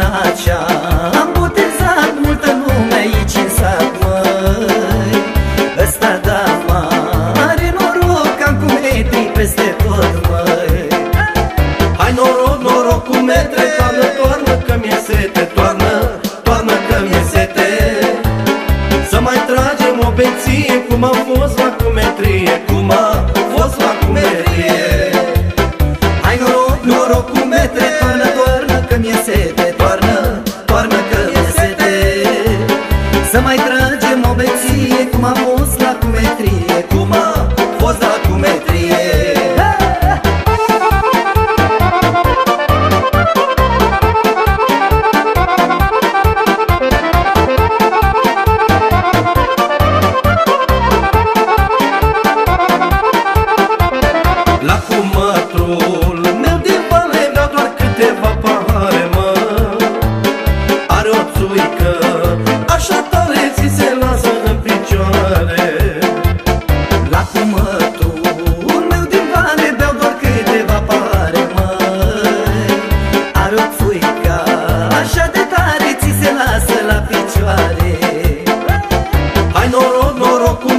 Nacea Am botezat multă lume aici în sat, măi. Ăsta da mare noroc, am cu metri peste tot, măi. Hai noroc, noroc cu metri, toarnă, toarnă că mi-e sete Toarnă, toarnă că mi-e sete. Să mai tragem o beție, cum am fost la cu metrie Cum am fost la cu metrie Hai noroc, noroc cu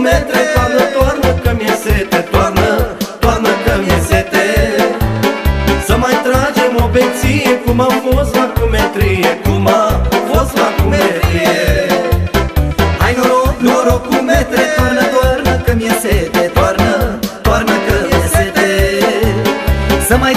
noroc cu metre Toarnă, toarnă că mi-e sete Toarnă, toarnă că mi-e sete. Să mai tragem o beție Cum a fost la cumetrie Cum a fost la cumetrie. Hai noroc, noroc cu metre Toarnă, toarnă că mi-e sete Toarnă, toarnă că mi-e sete. Să mai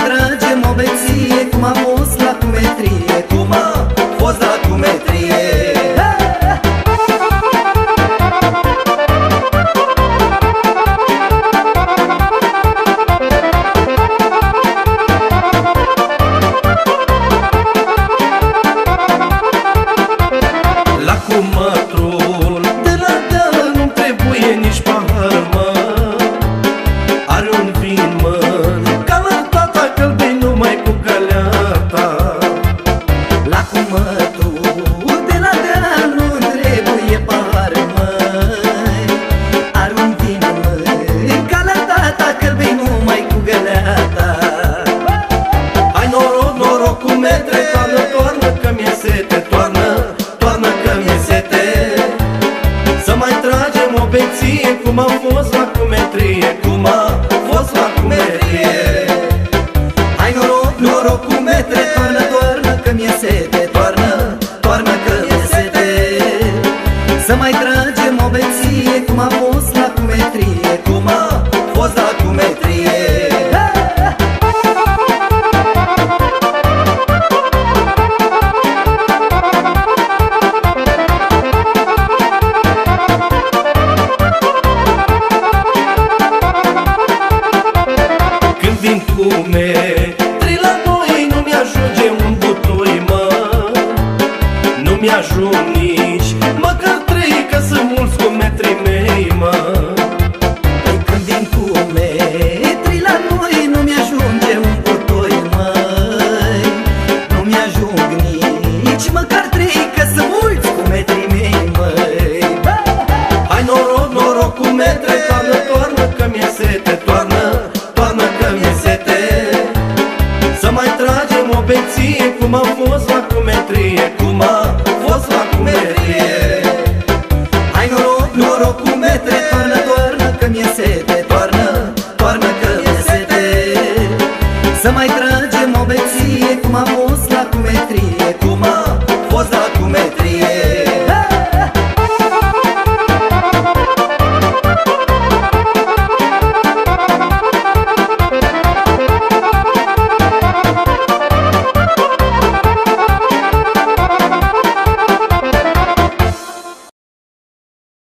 cum a fost la cumetrie Cum a fost la cumetrie. Hai noroc, noroc cu metre, toarnă, toarnă că mi-e sete Toarnă, toarnă că mi-e sete. Să mai tragem o beție cum a fost mi-ajung nici Măcar trei că sunt mulți cu metrii mei, mă. Păi când vin cu metri la noi Nu mi-ajunge un butoi, măi. Nu mi-ajung nici măcar trei Că sunt mulți cu metrii mei, măi. Hai noroc, noroc cu metre